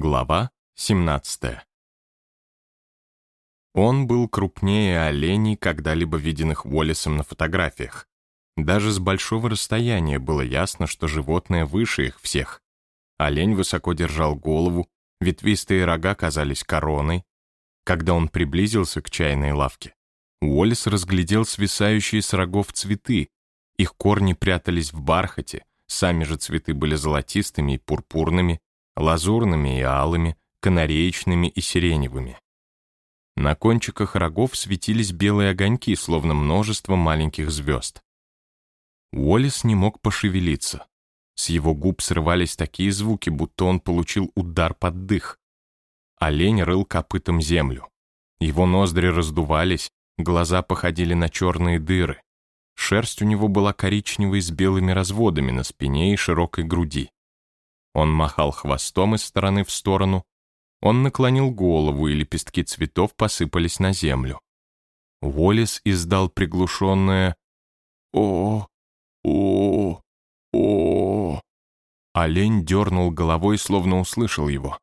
Глава 17 Он был крупнее оленей, когда-либо виденных Уоллесом на фотографиях. Даже с большого расстояния было ясно, что животное выше их всех. Олень высоко держал голову, ветвистые рога казались короной. Когда он приблизился к чайной лавке, Уоллес разглядел свисающие с рогов цветы. Их корни прятались в бархате, сами же цветы были золотистыми и пурпурными, лазурными и алыми, канареечными и сиреневыми. На кончиках рогов светились белые огоньки, словно множество маленьких звезд. Уоллес не мог пошевелиться. С его губ срывались такие звуки, будто он получил удар под дых. Олень рыл копытом землю. Его ноздри раздувались, глаза походили на черные дыры. Шерсть у него была коричневой с белыми разводами на спине и широкой груди. Он махал хвостом из стороны в сторону. Он наклонил голову, и лепестки цветов посыпались на землю. Уоллес издал приглушенное «О, о, о». Олень дернул головой, словно услышал его.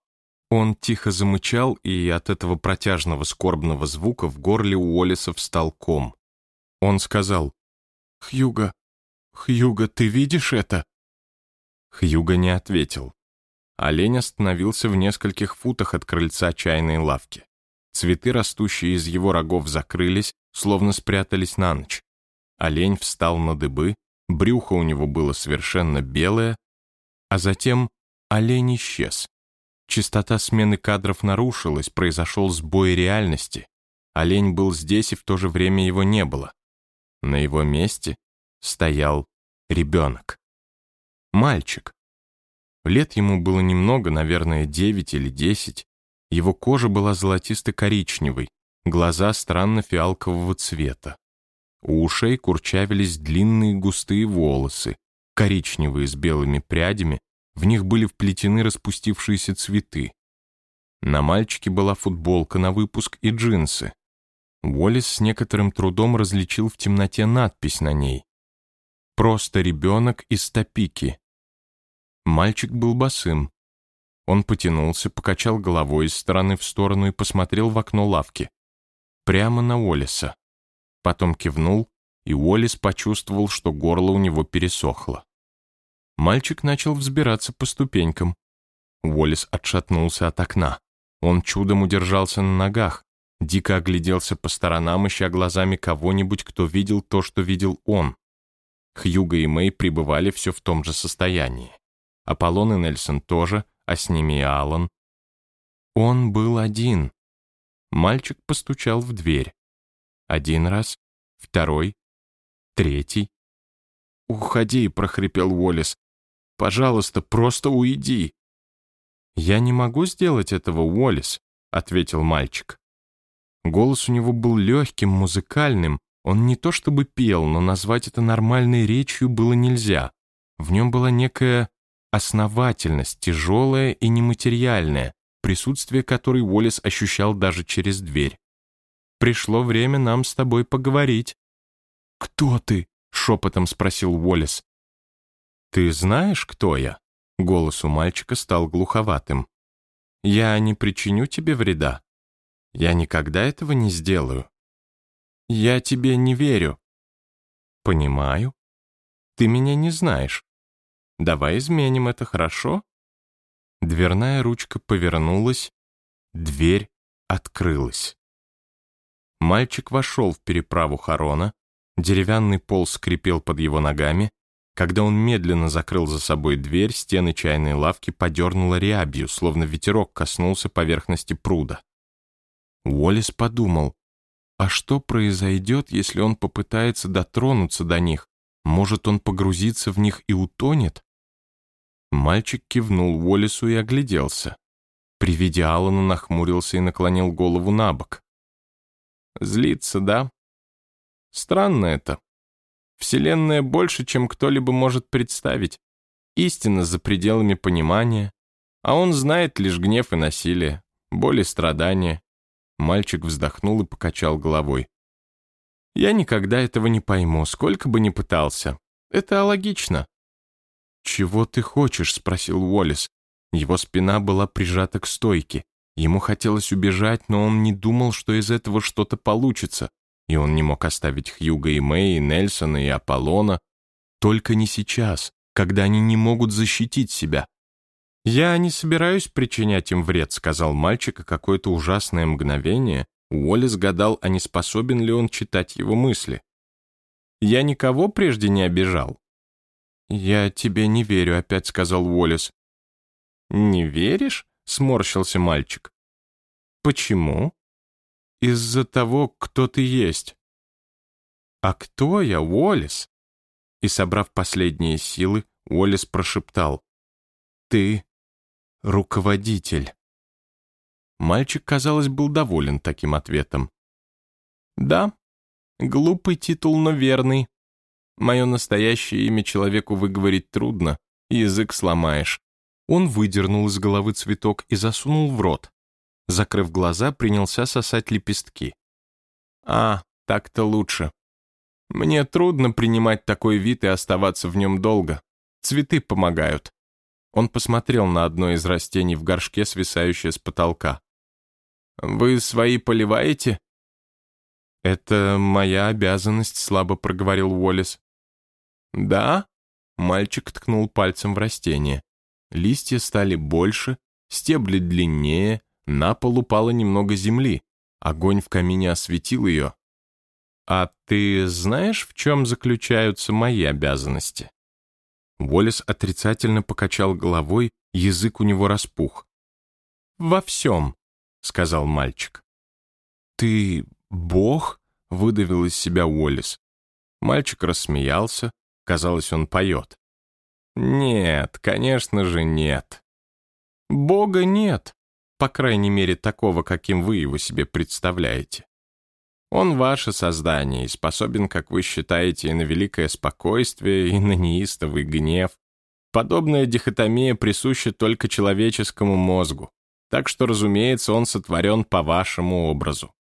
Он тихо замычал, и от этого протяжного скорбного звука в горле Уоллеса встал ком. Он сказал «Хьюга, Хьюга, ты видишь это?» Хьюга не ответил. Олень остановился в нескольких футах от крыльца чайной лавки. Цветы, растущие из его рогов, закрылись, словно спрятались на ночь. Олень встал на дыбы, брюхо у него было совершенно белое, а затем олень исчез. Частота смены кадров нарушилась, произошел сбой реальности. Олень был здесь, и в то же время его не было. На его месте стоял ребенок. Мальчик. Лет ему было немного, наверное, девять или десять. Его кожа была золотисто-коричневой, глаза странно-фиалкового цвета. У ушей курчавились длинные густые волосы, коричневые с белыми прядями, в них были вплетены распустившиеся цветы. На мальчике была футболка на выпуск и джинсы. Уоллес с некоторым трудом различил в темноте надпись на ней. «Просто ребенок из Топики». Мальчик был босым. Он потянулся, покачал головой из стороны в сторону и посмотрел в окно лавки. Прямо на Уоллеса. Потом кивнул, и Уоллес почувствовал, что горло у него пересохло. Мальчик начал взбираться по ступенькам. Уоллес отшатнулся от окна. Он чудом удержался на ногах, дико огляделся по сторонам, ища глазами кого-нибудь, кто видел то, что видел он. Хьюго и Мэй пребывали все в том же состоянии. Аполлон и Нельсон тоже, а с ними и Аллан. Он был один. Мальчик постучал в дверь. Один раз, второй, третий. «Уходи», — прохрипел Уоллес. «Пожалуйста, просто уйди». «Я не могу сделать этого, Уоллес», — ответил мальчик. Голос у него был легким, музыкальным. Он не то чтобы пел, но назвать это нормальной речью было нельзя. В нем была некая основательность, тяжелая и нематериальная, присутствие которой Уоллес ощущал даже через дверь. «Пришло время нам с тобой поговорить». «Кто ты?» — шепотом спросил Уоллес. «Ты знаешь, кто я?» Голос у мальчика стал глуховатым. «Я не причиню тебе вреда. Я никогда этого не сделаю. Я тебе не верю». «Понимаю. Ты меня не знаешь. Давай изменим это, хорошо?» Дверная ручка повернулась, дверь открылась. Мальчик вошел в переправу Харона, деревянный пол скрипел под его ногами. Когда он медленно закрыл за собой дверь, стены чайной лавки подернуло рябью, словно ветерок коснулся поверхности пруда. Уоллес подумал, а что произойдет, если он попытается дотронуться до них? Может, он погрузится в них и утонет? Мальчик кивнул Уоллесу и огляделся. При виде Алана нахмурился и наклонил голову на бок. «Злится, да? Странно это. Вселенная больше, чем кто-либо может представить. Истина за пределами понимания. А он знает лишь гнев и насилие, боль и страдания». Мальчик вздохнул и покачал головой. «Я никогда этого не пойму, сколько бы ни пытался. Это логично. «Чего ты хочешь?» — спросил Уоллес. Его спина была прижата к стойке. Ему хотелось убежать, но он не думал, что из этого что-то получится, и он не мог оставить Хьюга и Мэй, и Нельсона, и Аполлона. Только не сейчас, когда они не могут защитить себя. «Я не собираюсь причинять им вред», — сказал мальчик, и какое-то ужасное мгновение Уоллес гадал, а не способен ли он читать его мысли. «Я никого прежде не обижал». «Я тебе не верю», — опять сказал Уоллес. «Не веришь?» — сморщился мальчик. «Почему?» «Из-за того, кто ты есть». «А кто я, Уоллес?» И, собрав последние силы, Уоллес прошептал. «Ты руководитель». Мальчик, казалось, был доволен таким ответом. «Да, глупый титул, но верный. Мое настоящее имя человеку выговорить трудно, язык сломаешь. Он выдернул из головы цветок и засунул в рот. Закрыв глаза, принялся сосать лепестки. «А, так-то лучше. Мне трудно принимать такой вид и оставаться в нем долго. Цветы помогают». Он посмотрел на одно из растений в горшке, свисающее с потолка. «Вы свои поливаете?» «Это моя обязанность», — слабо проговорил Уоллес. «Да?» — мальчик ткнул пальцем в растение. Листья стали больше, стебли длиннее, на пол упало немного земли. Огонь в камине осветил ее. «А ты знаешь, в чем заключаются мои обязанности?» Волес отрицательно покачал головой, язык у него распух. «Во всем», — сказал мальчик. «Ты бог?» — выдавил из себя Уоллес. Мальчик рассмеялся, казалось, он поет. Нет, конечно же нет. Бога нет, по крайней мере такого, каким вы его себе представляете. Он ваше создание и способен, как вы считаете, и на великое спокойствие, и на неистовый гнев. Подобная дихотомия присуща только человеческому мозгу, так что, разумеется, он сотворен по вашему образу.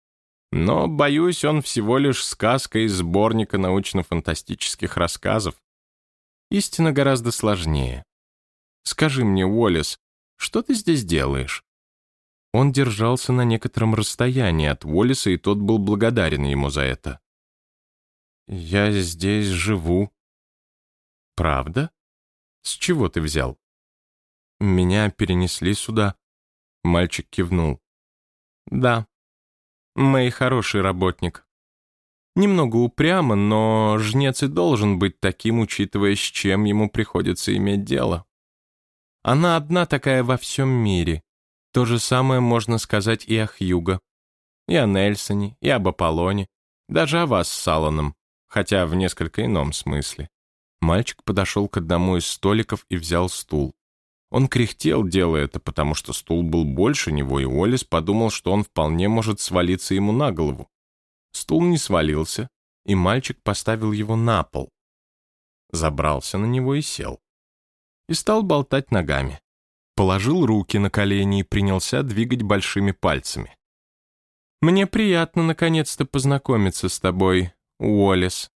Но, боюсь, он всего лишь сказка из сборника научно-фантастических рассказов, Истина гораздо сложнее. Скажи мне, Уоллес, что ты здесь делаешь?» Он держался на некотором расстоянии от Уоллеса, и тот был благодарен ему за это. «Я здесь живу». «Правда? С чего ты взял?» «Меня перенесли сюда». Мальчик кивнул. «Да, Мэй хороший работник. Немного упрямо, но жнец и должен быть таким, учитывая, с чем ему приходится иметь дело. Она одна такая во всем мире. То же самое можно сказать и о Хьюго, и о Нельсоне, и об Аполлоне, даже о вас с Алланом, хотя в несколько ином смысле. Мальчик подошел к одному из столиков и взял стул. Он кряхтел, делая это, потому что стул был больше него, и Уоллес подумал, что он вполне может свалиться ему на голову. Стул не свалился, и мальчик поставил его на пол. Забрался на него и сел. И стал болтать ногами. Положил руки на колени и принялся двигать большими пальцами. «Мне приятно наконец-то познакомиться с тобой, Уоллес.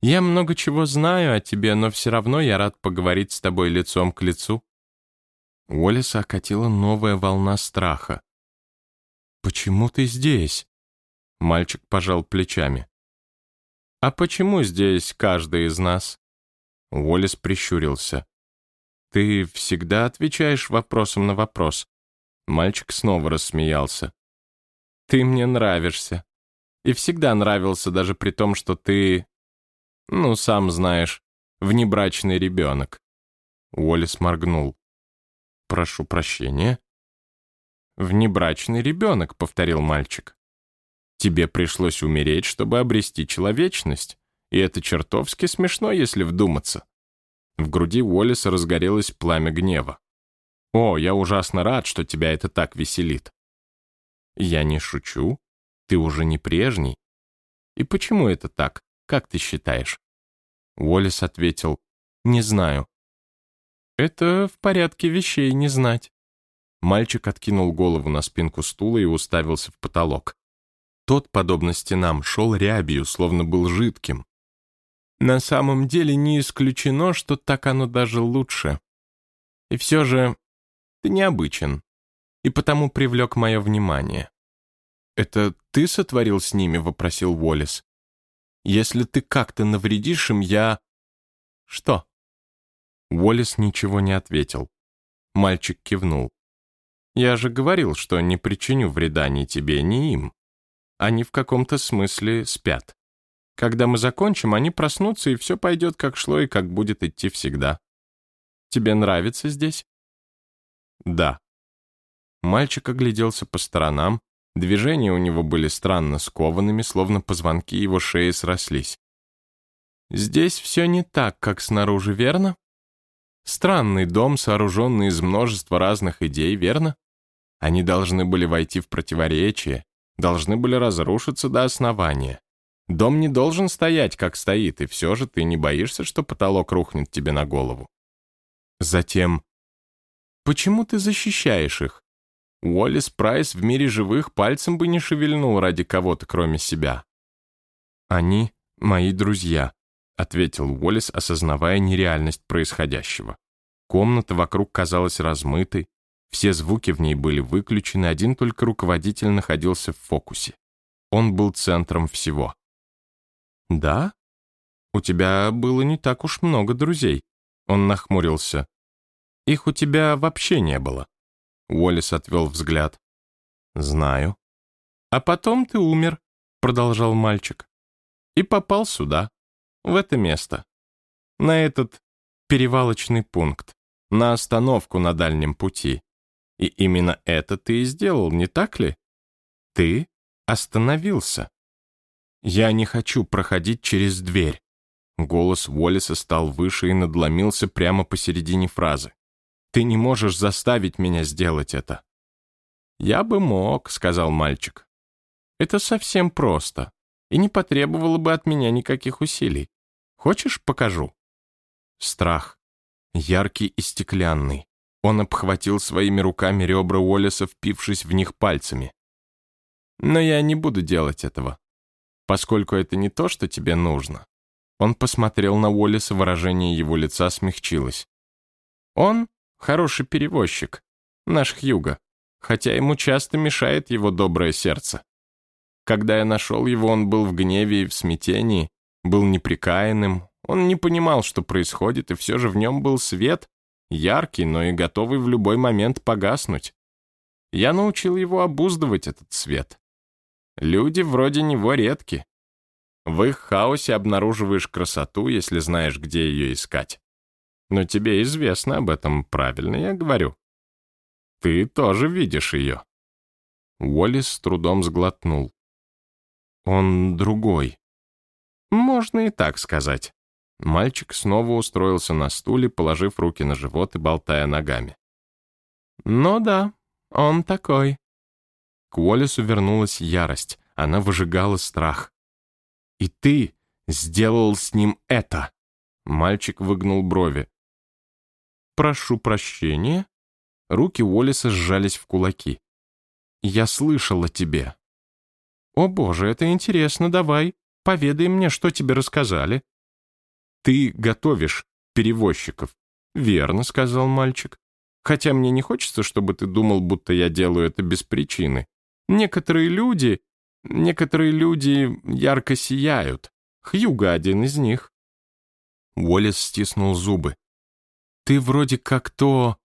Я много чего знаю о тебе, но все равно я рад поговорить с тобой лицом к лицу». Уоллеса окатила новая волна страха. «Почему ты здесь?» Мальчик пожал плечами. «А почему здесь каждый из нас?» Уоллес прищурился. «Ты всегда отвечаешь вопросом на вопрос». Мальчик снова рассмеялся. «Ты мне нравишься. И всегда нравился, даже при том, что ты... Ну, сам знаешь, внебрачный ребенок». Уоллес моргнул. «Прошу прощения». «Внебрачный ребенок», — повторил мальчик. Тебе пришлось умереть, чтобы обрести человечность. И это чертовски смешно, если вдуматься. В груди Уоллеса разгорелось пламя гнева. «О, я ужасно рад, что тебя это так веселит». «Я не шучу. Ты уже не прежний. И почему это так? Как ты считаешь?» Уоллес ответил, «Не знаю». «Это в порядке вещей не знать». Мальчик откинул голову на спинку стула и уставился в потолок. Тот, подобно стенам, шел рябью, словно был жидким. На самом деле не исключено, что так оно даже лучше. И все же Ты необычен. И потому привлек мое внимание. «Это ты сотворил с ними?» — вопросил Уоллес. «Если ты как-то навредишь им, я...» «Что?» Уоллес ничего не ответил. Мальчик кивнул. «Я же говорил, что не причиню вреда ни тебе, ни им. Они в каком-то смысле спят. Когда мы закончим, они проснутся, и все пойдет как шло и как будет идти всегда. Тебе нравится здесь?» «Да». Мальчик огляделся по сторонам, движения у него были странно скованными, словно позвонки его шеи срослись. «Здесь все не так, как снаружи, верно?» Странный дом, сооруженный из множества разных идей, верно? Они должны были войти в противоречие, должны были разрушиться до основания. Дом не должен стоять, как стоит, и все же ты не боишься, что потолок рухнет тебе на голову. Затем, почему ты защищаешь их? Уоллес Прайс в мире живых пальцем бы не шевельнул ради кого-то, кроме себя. Они мои друзья, ответил Уоллес, осознавая нереальность происходящего. Комната вокруг казалась размытой, все звуки в ней были выключены, один только руководитель находился в фокусе. Он был центром всего. «Да? У тебя было не так уж много друзей». Он нахмурился. «Их у тебя вообще не было». Уоллес отвел взгляд. «Знаю». «А потом ты умер», — продолжал мальчик. «И попал сюда в это место, на этот перевалочный пункт, на остановку на дальнем пути. И именно это ты и сделал, не так ли? Ты остановился. Я не хочу проходить через дверь. Голос Уоллеса стал выше и надломился прямо посередине фразы. Ты не можешь заставить меня сделать это. Я бы мог, сказал мальчик. Это совсем просто и не потребовало бы от меня никаких усилий. Хочешь, покажу?» Страх. Яркий и стеклянный. Он обхватил своими руками ребра Уоллеса, впившись в них пальцами. «Но я не буду делать этого, поскольку это не то, что тебе нужно». Он посмотрел на Уоллеса, выражение его лица смягчилось. «Он хороший перевозчик, наш Хьюго, хотя ему часто мешает его доброе сердце. Когда я нашел его, он был в гневе и в смятении, был неприкаянным, он не понимал, что происходит, и все же в нем был свет, яркий, но и готовый в любой момент погаснуть. Я научил его обуздывать этот свет. Люди вроде него редки. В их хаосе обнаруживаешь красоту, если знаешь, где ее искать. Но тебе известно об этом, правильно я говорю. Ты тоже видишь ее. Уоллес с трудом сглотнул. Он другой. Можно и так сказать. Мальчик снова устроился на стуле, положив руки на живот и болтая ногами. «Ну да, он такой». К Уоллесу вернулась ярость, она выжигала страх. «И ты сделал с ним это!» Мальчик выгнул брови. «Прошу прощения». Руки Уоллеса сжались в кулаки. «Я слышал о тебе». «О боже, это интересно, давай, Поведай мне, что тебе рассказали». «Ты готовишь перевозчиков». «Верно», — сказал мальчик. «Хотя мне не хочется, чтобы ты думал, будто я делаю это без причины. Некоторые люди... Некоторые люди ярко сияют. Хьюга один из них». Уоллес стиснул зубы. «Ты вроде как то...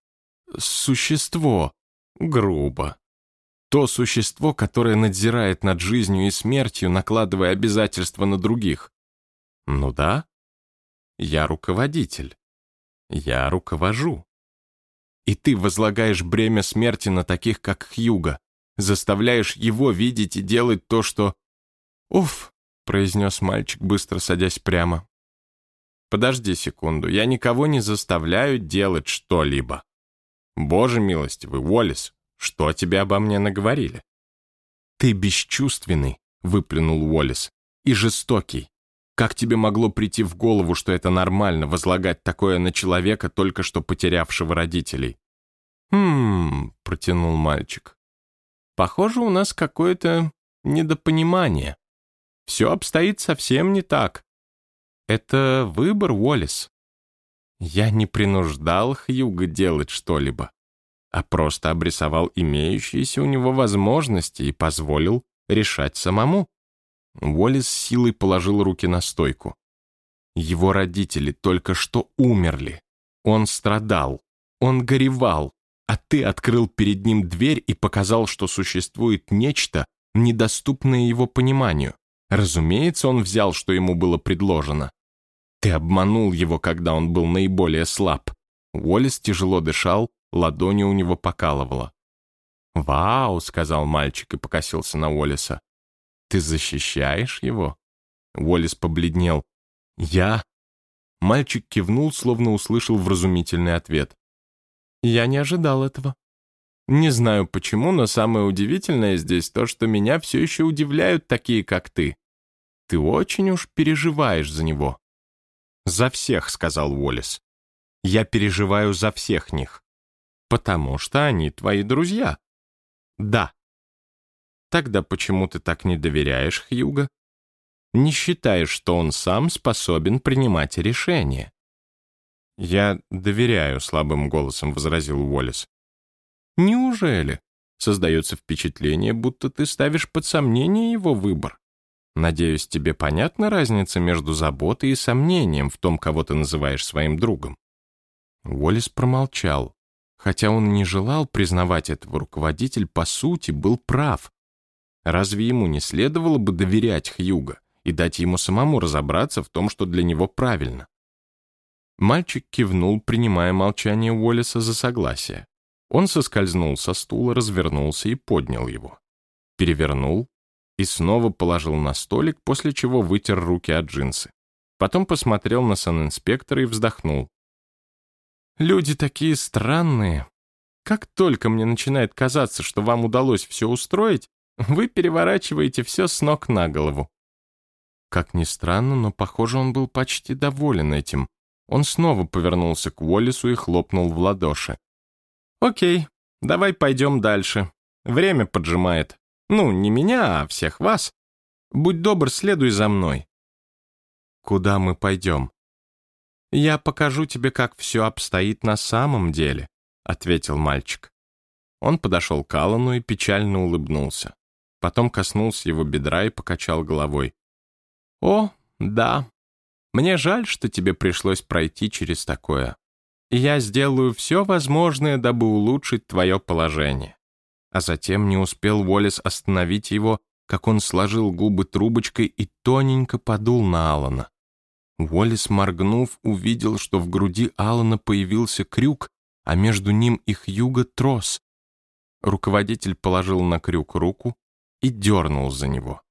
существо. Грубо то существо, которое надзирает над жизнью и смертью, накладывая обязательства на других. Ну да, я руководитель. Я руковожу. И ты возлагаешь бремя смерти на таких, как Хьюга, заставляешь его видеть и делать то, что... «Уф», — произнес мальчик, быстро садясь прямо. «Подожди секунду, я никого не заставляю делать что-либо. Боже милостивый, Уоллес, что тебе обо мне наговорили?» «Ты бесчувственный», — выплюнул Уоллес, — «и жестокий. Как тебе могло прийти в голову, что это нормально возлагать такое на человека, только что потерявшего родителей?» «Хм...» — протянул мальчик. «Похоже, у нас какое-то недопонимание. Все обстоит совсем не так. Это выбор, Уоллес. Я не принуждал Хьюга делать что-либо. А просто обрисовал имеющиеся у него возможности и позволил решать самому. Уоллес силой положил руки на стойку. Его родители только что умерли. Он страдал, он горевал, а ты открыл перед ним дверь и показал, что существует нечто, недоступное его пониманию. Разумеется, он взял, что ему было предложено. Ты обманул его, когда он был наиболее слаб. Уоллес тяжело дышал, ладони у него покалывало. «Вау», — сказал мальчик и покосился на Уоллеса. «Ты защищаешь его?» Уоллес побледнел. «Я?» Мальчик кивнул, словно услышал вразумительный ответ. «Я не ожидал этого. Не знаю почему, но самое удивительное здесь то, что меня все еще удивляют такие, как ты. Ты очень уж переживаешь за него». «За всех», — сказал Уоллес. «Я переживаю за всех них. Потому что они твои друзья». «Да». «Тогда почему ты так не доверяешь Хьюго?» «Не считаешь, что он сам способен принимать решения?» «Я доверяю», — слабым голосом возразил Уоллес. «Неужели?» Создается впечатление, будто ты ставишь под сомнение его выбор. Надеюсь, тебе понятна разница между заботой и сомнением в том, кого ты называешь своим другом. Уоллес промолчал. Хотя он не желал признавать этого, руководитель, по сути, был прав. Разве ему не следовало бы доверять Хьюго и дать ему самому разобраться в том, что для него правильно? Мальчик кивнул, принимая молчание Уоллеса за согласие. Он соскользнул со стула, развернулся и поднял его. Перевернул и снова положил на столик, после чего вытер руки от джинсы. Потом посмотрел на санинспектора и вздохнул. Люди такие странные. Как только мне начинает казаться, что вам удалось все устроить, вы переворачиваете все с ног на голову. Как ни странно, но, похоже, он был почти доволен этим. Он снова повернулся к Уоллесу и хлопнул в ладоши. «Окей, давай пойдем дальше. Время поджимает. Ну, не меня, а всех вас. Будь добр, следуй за мной». «Куда мы пойдем?» «Я покажу тебе, как все обстоит на самом деле», — ответил мальчик. Он подошел к Аллану и печально улыбнулся. Потом коснулся его бедра и покачал головой. «О, да. Мне жаль, что тебе пришлось пройти через такое. Я сделаю все возможное, дабы улучшить твое положение». А затем не успел Уоллес остановить его, как он сложил губы трубочкой и тоненько подул на Алана. Уоллес, моргнув, увидел, что в груди Алана появился крюк, а между ним и Хьюго трос. Руководитель положил на крюк руку и дернул за него.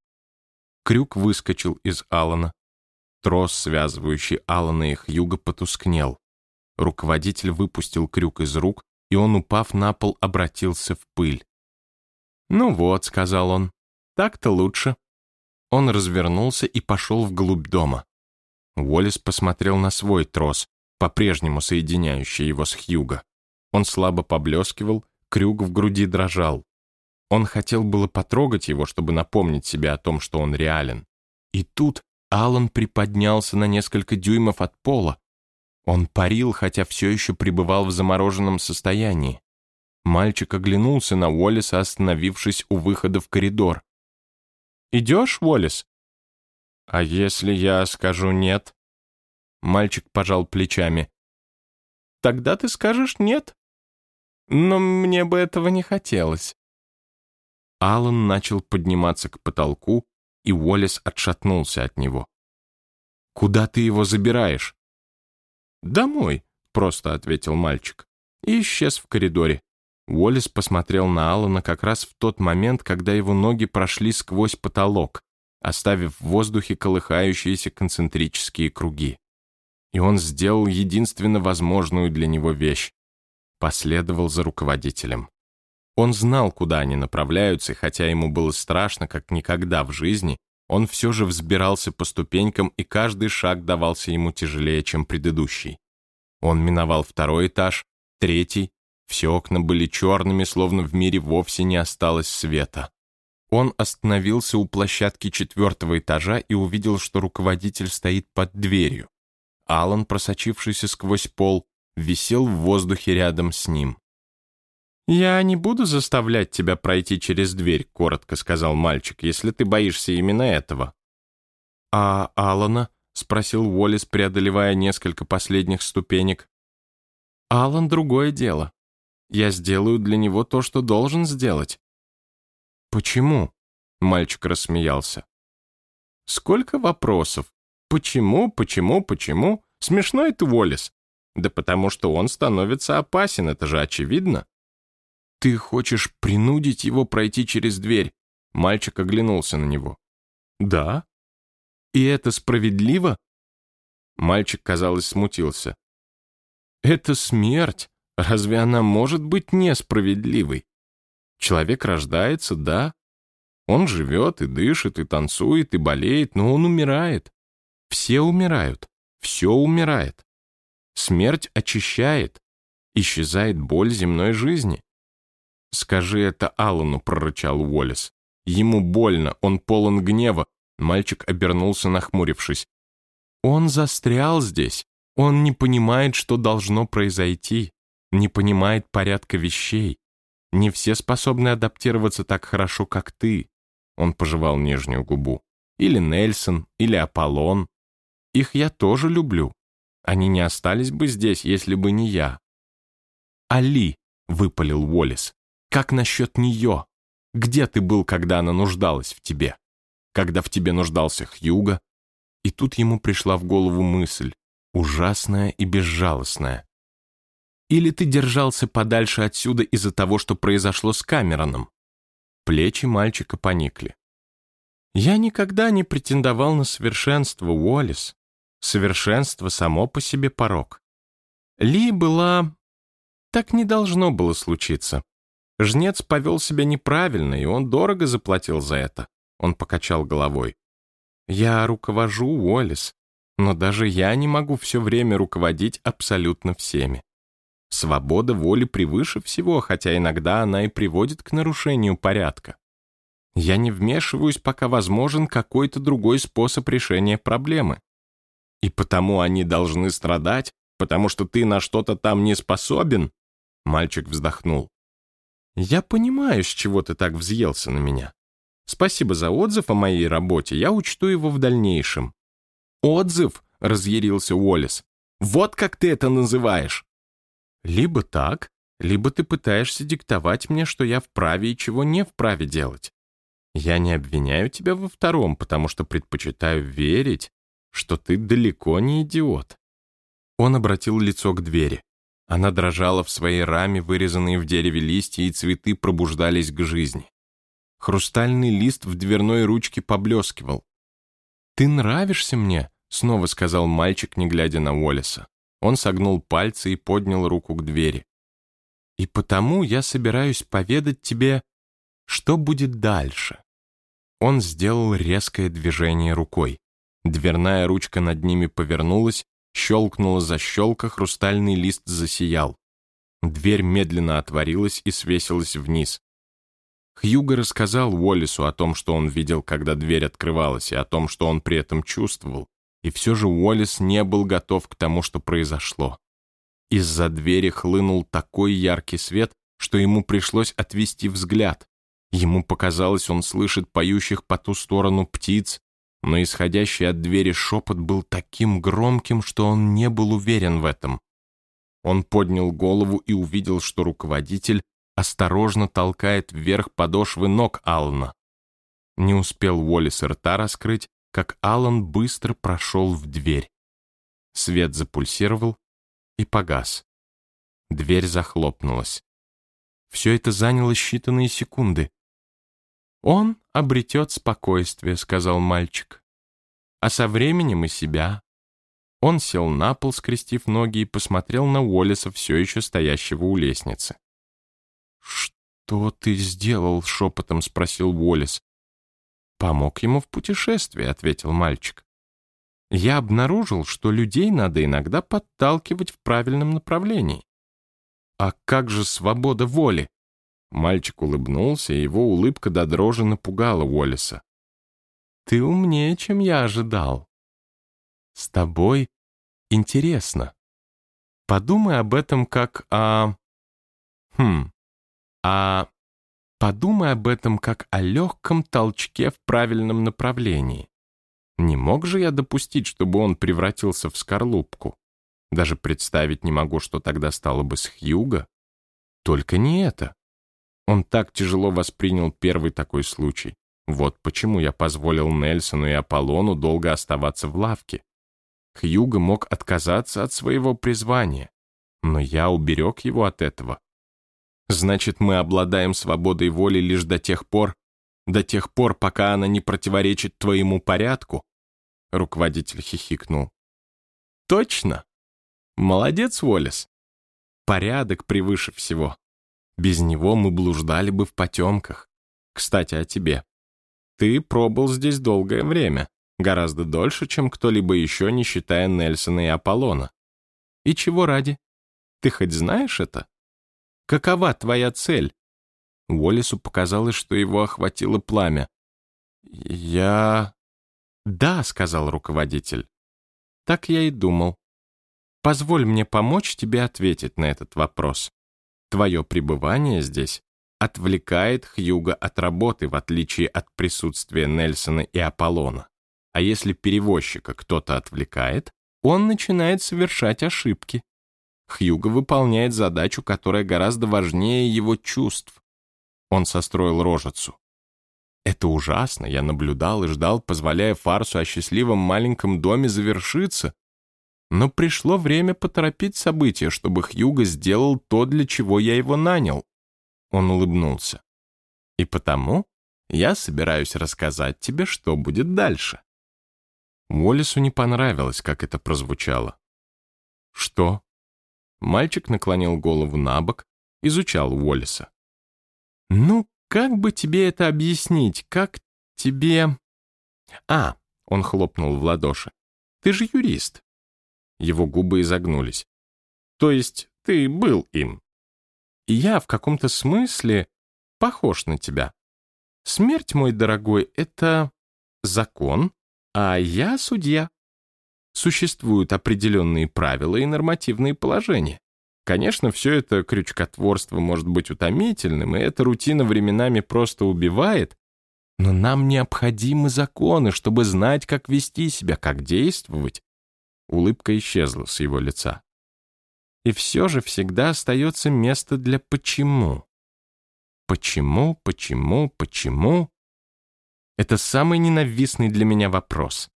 Крюк выскочил из Алана. Трос, связывающий Алана и Хьюго, потускнел. Руководитель выпустил крюк из рук, и он, упав на пол, обратился в пыль. «Ну вот», — сказал он, — «так-то лучше». Он развернулся и пошел вглубь дома. Уоллес посмотрел на свой трос, по-прежнему соединяющий его с Хьюго. Он слабо поблескивал, крюк в груди дрожал. Он хотел было потрогать его, чтобы напомнить себе о том, что он реален. И тут Алан приподнялся на несколько дюймов от пола. Он парил, хотя все еще пребывал в замороженном состоянии. Мальчик оглянулся на Уоллеса, остановившись у выхода в коридор. «Идешь, Уоллес?» «А если я скажу нет?» Мальчик пожал плечами. «Тогда ты скажешь нет. Но мне бы этого не хотелось». Алан начал подниматься к потолку, и Уоллес отшатнулся от него. «Куда ты его забираешь?» «Домой», — просто ответил мальчик, и исчез в коридоре. Уоллес посмотрел на Алана как раз в тот момент, когда его ноги прошли сквозь потолок, оставив в воздухе колыхающиеся концентрические круги. И он сделал единственно возможную для него вещь. Последовал за руководителем. Он знал, куда они направляются, и хотя ему было страшно, как никогда в жизни, он все же взбирался по ступенькам, и каждый шаг давался ему тяжелее, чем предыдущий. Он миновал второй этаж, третий, все окна были черными, словно в мире вовсе не осталось света. Он остановился у площадки четвертого этажа и увидел, что руководитель стоит под дверью. Алан, просочившийся сквозь пол, висел в воздухе рядом с ним. «Я не буду заставлять тебя пройти через дверь», — коротко сказал мальчик, «если ты боишься именно этого». «А Алана?» — спросил Уоллес, преодолевая несколько последних ступенек. «Алан — другое дело. Я сделаю для него то, что должен сделать». «Почему?» — мальчик рассмеялся. «Сколько вопросов? Почему, почему, почему? Смешной ты, Уоллес. Да потому что он становится опасен, это же очевидно». «Ты хочешь принудить его пройти через дверь?» Мальчик оглянулся на него. «Да?» «И это справедливо?» Мальчик, казалось, смутился. «Это смерть. Разве она может быть несправедливой? Человек рождается, да. Он живет и дышит, и танцует, и болеет, но он умирает. Все умирают. Все умирает. Смерть очищает. Исчезает боль земной жизни. «Скажи это Аллану», — прорычал Уоллес. «Ему больно, он полон гнева». Мальчик обернулся, нахмурившись. «Он застрял здесь. Он не понимает, что должно произойти. Не понимает порядка вещей. Не все способны адаптироваться так хорошо, как ты». Он пожевал нижнюю губу. «Или Нельсон, или Аполлон. Их я тоже люблю. Они не остались бы здесь, если бы не я». «Али», — выпалил Уоллес. Как насчет нее? Где ты был, когда она нуждалась в тебе? Когда в тебе нуждался Хьюга? И тут ему пришла в голову мысль, ужасная и безжалостная. Или ты держался подальше отсюда из-за того, что произошло с Камероном? Плечи мальчика поникли. Я никогда не претендовал на совершенство, Уоллес. Совершенство само по себе порог. Ли была... Так не должно было случиться. Жнец повел себя неправильно, и он дорого заплатил за это. Он покачал головой. Я руковожу, Уоллес, но даже я не могу все время руководить абсолютно всеми. Свобода воли превыше всего, хотя иногда она и приводит к нарушению порядка. Я не вмешиваюсь, пока возможен какой-то другой способ решения проблемы. И потому они должны страдать, потому что ты на что-то там не способен? Мальчик вздохнул. «Я понимаю, с чего ты так взъелся на меня. Спасибо за отзыв о моей работе, я учту его в дальнейшем». «Отзыв?» — разъярился Уоллес. «Вот как ты это называешь!» «Либо так, либо ты пытаешься диктовать мне, что я вправе и чего не вправе делать. Я не обвиняю тебя во втором, потому что предпочитаю верить, что ты далеко не идиот». Он обратил лицо к двери. Она дрожала в своей раме, вырезанные в дереве листья и цветы пробуждались к жизни. Хрустальный лист в дверной ручке поблескивал. «Ты нравишься мне», — снова сказал мальчик, не глядя на Уоллеса. Он согнул пальцы и поднял руку к двери. «И потому я собираюсь поведать тебе, что будет дальше». Он сделал резкое движение рукой. Дверная ручка над ними повернулась, Щелкнула защелка, хрустальный лист засиял. Дверь медленно отворилась и свесилась вниз. Хьюго рассказал Уоллесу о том, что он видел, когда дверь открывалась, и о том, что он при этом чувствовал. И все же Уоллес не был готов к тому, что произошло. Из-за двери хлынул такой яркий свет, что ему пришлось отвести взгляд. Ему показалось, он слышит поющих по ту сторону птиц, но исходящий от двери шепот был таким громким, что он не был уверен в этом. Он поднял голову и увидел, что руководитель осторожно толкает вверх подошвы ног Аллана. Не успел Уоллес рта раскрыть, как Аллан быстро прошел в дверь. Свет запульсировал и погас. Дверь захлопнулась. Все это заняло считанные секунды. «Он обретет спокойствие», — сказал мальчик. «А со временем и себя». Он сел на пол, скрестив ноги, и посмотрел на Уоллеса, все еще стоящего у лестницы. «Что ты сделал?» — шепотом спросил Уоллес. «Помог ему в путешествии», — ответил мальчик. «Я обнаружил, что людей надо иногда подталкивать в правильном направлении». «А как же свобода воли?» Мальчик улыбнулся, и его улыбка до дрожи напугала Уоллеса. «Ты умнее, чем я ожидал. С тобой интересно. Подумай об этом как о... Хм, а подумай об этом как о легком толчке в правильном направлении. Не мог же я допустить, чтобы он превратился в скорлупку? Даже представить не могу, что тогда стало бы с Хьюго. Только не это. Он так тяжело воспринял первый такой случай. Вот почему я позволил Нельсону и Аполлону долго оставаться в лавке. Хьюго мог отказаться от своего призвания, но я уберег его от этого. Значит, мы обладаем свободой воли лишь до тех пор, до тех пор, пока она не противоречит твоему порядку. Руководитель хихикнул. Точно. Молодец, Уоллес. Порядок превыше всего. Без него мы блуждали бы в потемках. Кстати, о тебе. Ты пробыл здесь долгое время, гораздо дольше, чем кто-либо еще, не считая Нельсона и Аполлона. И чего ради? Ты хоть знаешь это? Какова твоя цель?» Уоллесу показалось, что его охватило пламя. «Я...» «Да», — сказал руководитель. «Так я и думал. Позволь мне помочь тебе ответить на этот вопрос. Твое пребывание здесь отвлекает Хьюга от работы, в отличие от присутствия Нельсона и Аполлона. А если перевозчика кто-то отвлекает, он начинает совершать ошибки. Хьюго выполняет задачу, которая гораздо важнее его чувств. Он состроил рожицу. Это ужасно, я наблюдал и ждал, позволяя фарсу о счастливом маленьком доме завершиться. Но пришло время поторопить события, чтобы Хьюго сделал то, для чего я его нанял. Он улыбнулся. И потому я собираюсь рассказать тебе, что будет дальше. Уоллесу не понравилось, как это прозвучало. «Что?» Мальчик наклонил голову на бок, изучал Уоллеса. «Ну, как бы тебе это объяснить? Как тебе...» «А!» — он хлопнул в ладоши. «Ты же юрист». Его губы изогнулись. «То есть ты был им?» «И я в каком-то смысле похож на тебя. Смерть, мой дорогой, — это закон, а я судья существуют определенные правила и нормативные положения. Конечно, все это крючкотворство может быть утомительным, и эта рутина временами просто убивает, но нам необходимы законы, чтобы знать, как вести себя, как действовать. Улыбка исчезла с его лица. И все же всегда остается место для «почему». Почему, почему, почему? Это самый ненавистный для меня вопрос.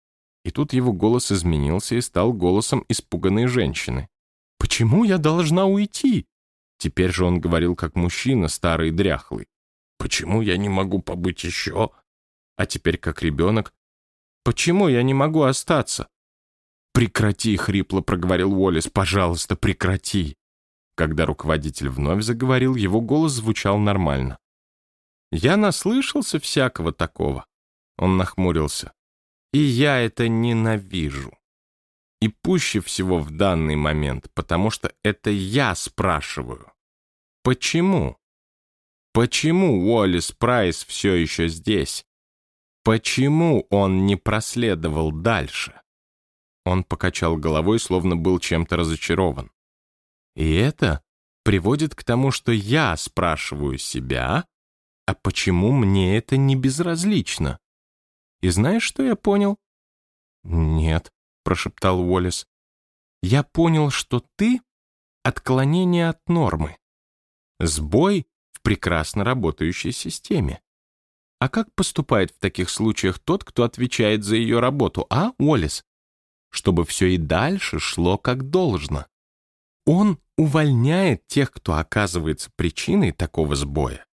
И тут его голос изменился и стал голосом испуганной женщины. «Почему я должна уйти?» Теперь же он говорил как мужчина, старый и дряхлый. «Почему я не могу побыть еще?» А теперь как ребенок. «Почему я не могу остаться?» «Прекрати!» — хрипло проговорил Уоллес. «Пожалуйста, прекрати!» Когда руководитель вновь заговорил, его голос звучал нормально. «Я наслышался всякого такого». Он нахмурился. И я это ненавижу. И пуще всего в данный момент, потому что это я спрашиваю. Почему? Почему Уоллес Прайс все еще здесь? Почему он не проследовал дальше? Он покачал головой, словно был чем-то разочарован. И это приводит к тому, что я спрашиваю себя, а почему мне это не безразлично? И знаешь, что я понял?» «Нет», — прошептал Уоллес. «Я понял, что ты — отклонение от нормы. Сбой в прекрасно работающей системе. А как поступает в таких случаях тот, кто отвечает за ее работу, а, Уоллес? Чтобы все и дальше шло как должно. Он увольняет тех, кто оказывается причиной такого сбоя,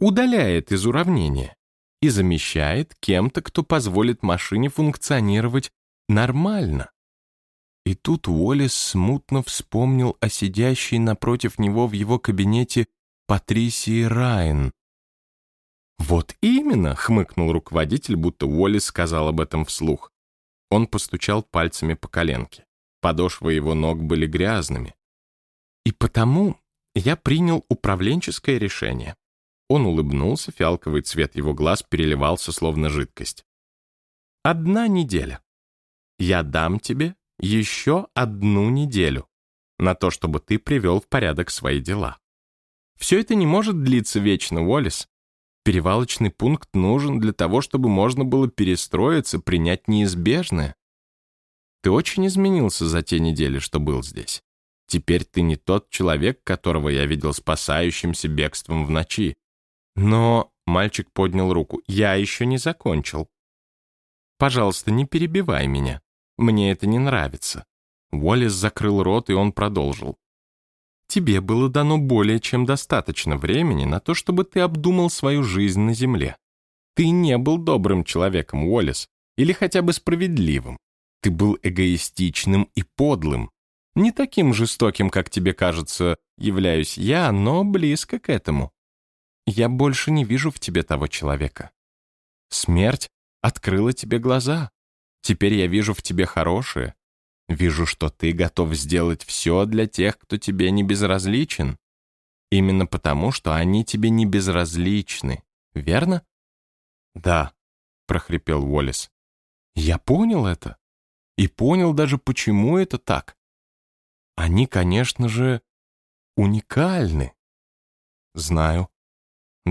удаляет из уравнения и замещает кем-то, кто позволит машине функционировать нормально. И тут Уоллес смутно вспомнил о сидящей напротив него в его кабинете Патрисии Райан. «Вот именно!» — хмыкнул руководитель, будто Уоллес сказал об этом вслух. Он постучал пальцами по коленке. Подошвы его ног были грязными. «И потому я принял управленческое решение. Он улыбнулся, фиалковый цвет его глаз переливался, словно жидкость. «Одна неделя. Я дам тебе еще одну неделю на то, чтобы ты привел в порядок свои дела. Все это не может длиться вечно, Уоллес. Перевалочный пункт нужен для того, чтобы можно было перестроиться, принять неизбежное. Ты очень изменился за те недели, что был здесь. Теперь ты не тот человек, которого я видел спасающимся бегством в ночи. Но мальчик поднял руку. Я еще не закончил. Пожалуйста, не перебивай меня. Мне это не нравится. Уоллес закрыл рот, и он продолжил. Тебе было дано более чем достаточно времени на то, чтобы ты обдумал свою жизнь на земле. Ты не был добрым человеком, Уоллес, или хотя бы справедливым. Ты был эгоистичным и подлым. Не таким жестоким, как тебе кажется, являюсь я, но близко к этому. Я больше не вижу в тебе того человека. Смерть открыла тебе глаза. Теперь я вижу в тебе хорошее. Вижу, что ты готов сделать все для тех, кто тебе не безразличен. Именно потому, что они тебе не безразличны. Верно? Да, прохрипел Уоллес. Я понял это. И понял даже, почему это так. Они, конечно же, уникальны. Знаю.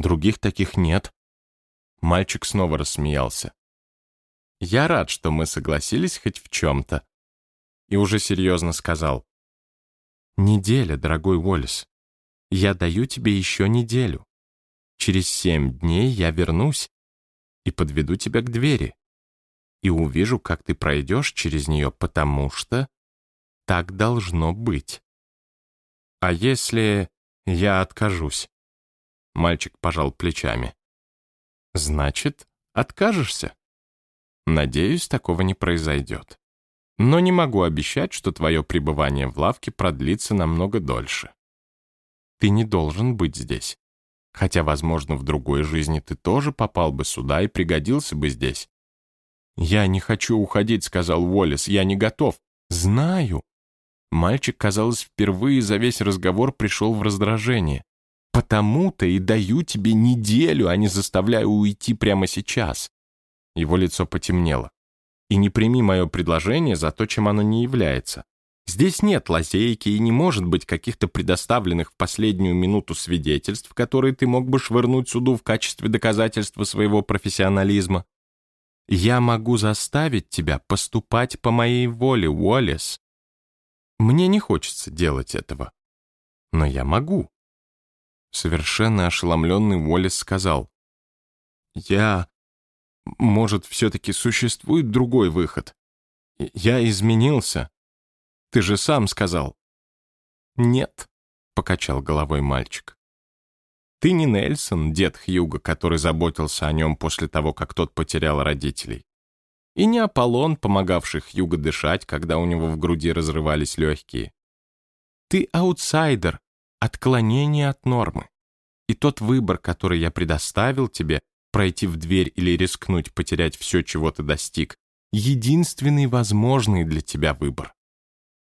Других таких нет. Мальчик снова рассмеялся. Я рад, что мы согласились хоть в чем-то. И уже серьезно сказал. Неделя, дорогой Уоллес. Я даю тебе еще неделю. Через семь дней я вернусь и подведу тебя к двери и увижу, как ты пройдешь через нее, потому что так должно быть. А если я откажусь? Мальчик пожал плечами. Значит, откажешься? Надеюсь, такого не произойдет. Но не могу обещать, что твое пребывание в лавке продлится намного дольше. Ты не должен быть здесь. Хотя, возможно, в другой жизни ты тоже попал бы сюда и пригодился бы здесь. «Я не хочу уходить», — сказал Уоллес. «Я не готов». «Знаю». Мальчик, казалось, впервые за весь разговор пришел в раздражение. «Потому-то и даю тебе неделю, а не заставляю уйти прямо сейчас». Его лицо потемнело. «И не прими мое предложение за то, чем оно не является. Здесь нет лазейки и не может быть каких-то предоставленных в последнюю минуту свидетельств, которые ты мог бы швырнуть суду в качестве доказательства своего профессионализма. Я могу заставить тебя поступать по моей воле, Уоллес. Мне не хочется делать этого, но я могу. Совершенно ошеломленный Уоллес сказал, «Я... Может, все-таки существует другой выход? Я изменился. Ты же сам сказал». «Нет», — покачал головой мальчик. Ты не Нельсон, дед Хьюга, который заботился о нем после того, как тот потерял родителей. И не Аполлон, помогавший Хьюго дышать, когда у него в груди разрывались легкие. Ты аутсайдер, отклонение от нормы. И тот выбор, который я предоставил тебе, пройти в дверь или рискнуть потерять все, чего ты достиг, единственный возможный для тебя выбор.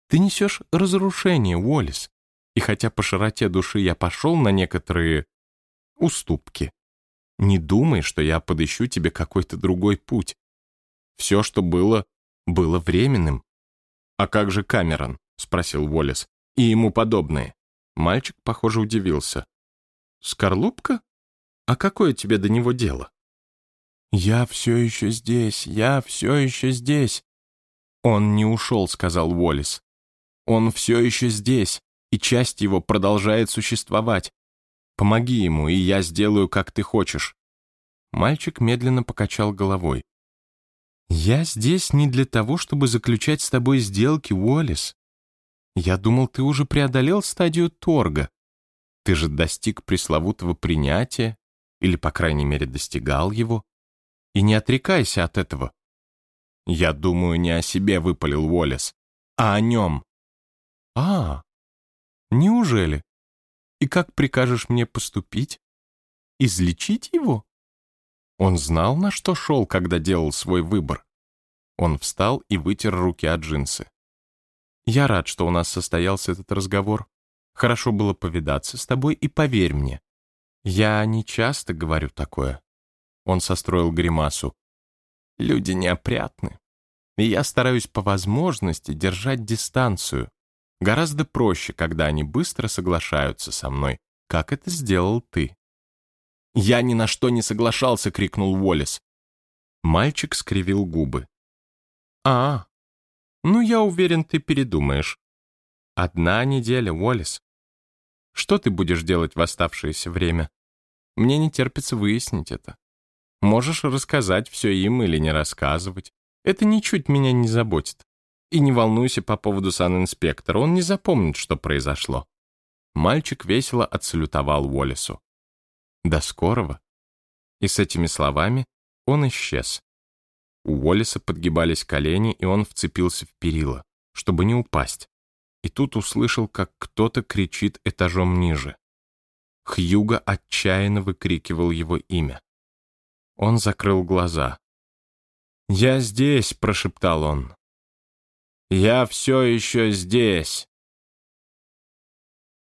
Ты несешь разрушение, Уоллес. И хотя по широте души я пошел на некоторые уступки. Не думай, что я подыщу тебе какой-то другой путь. Все, что было, было временным. «А как же Камерон?» — спросил Уоллес. «И ему подобные». Мальчик, похоже, удивился. «Скорлупка? А какое тебе до него дело?» «Я все еще здесь, я все еще здесь». «Он не ушел», — сказал Уоллес. «Он все еще здесь, и часть его продолжает существовать. Помоги ему, и я сделаю, как ты хочешь». Мальчик медленно покачал головой. «Я здесь не для того, чтобы заключать с тобой сделки, Уоллес. Я думал, ты уже преодолел стадию торга. Ты же достиг пресловутого принятия, или, по крайней мере, достигал его. И не отрекайся от этого». «Я думаю, не о себе выпалил Уоллес, а о нем». «А, неужели?» И как прикажешь мне поступить? Излечить его? Он знал, на что шел, когда делал свой выбор. Он встал и вытер руки от джинсы. «Я рад, что у нас состоялся этот разговор. Хорошо было повидаться с тобой, и поверь мне, я не часто говорю такое». Он состроил гримасу. «Люди неопрятны, и я стараюсь по возможности держать дистанцию. Гораздо проще, когда они быстро соглашаются со мной, как это сделал ты». «Я ни на что не соглашался!» — крикнул Уоллес. Мальчик скривил губы. «А, ну я уверен, ты передумаешь. Одна неделя, Уоллес. Что ты будешь делать в оставшееся время? Мне не терпится выяснить это. Можешь рассказать все им или не рассказывать. Это ничуть меня не заботит. И не волнуйся по поводу санинспектора, он не запомнит, что произошло. Мальчик весело отсалютовал Уоллесу. До скорого. И с этими словами он исчез. У Уоллеса подгибались колени, и он вцепился в перила, чтобы не упасть. И тут услышал, как кто-то кричит этажом ниже. Хьюга отчаянно выкрикивал его имя. Он закрыл глаза. «Я здесь!» — прошептал он. «Я все еще здесь!»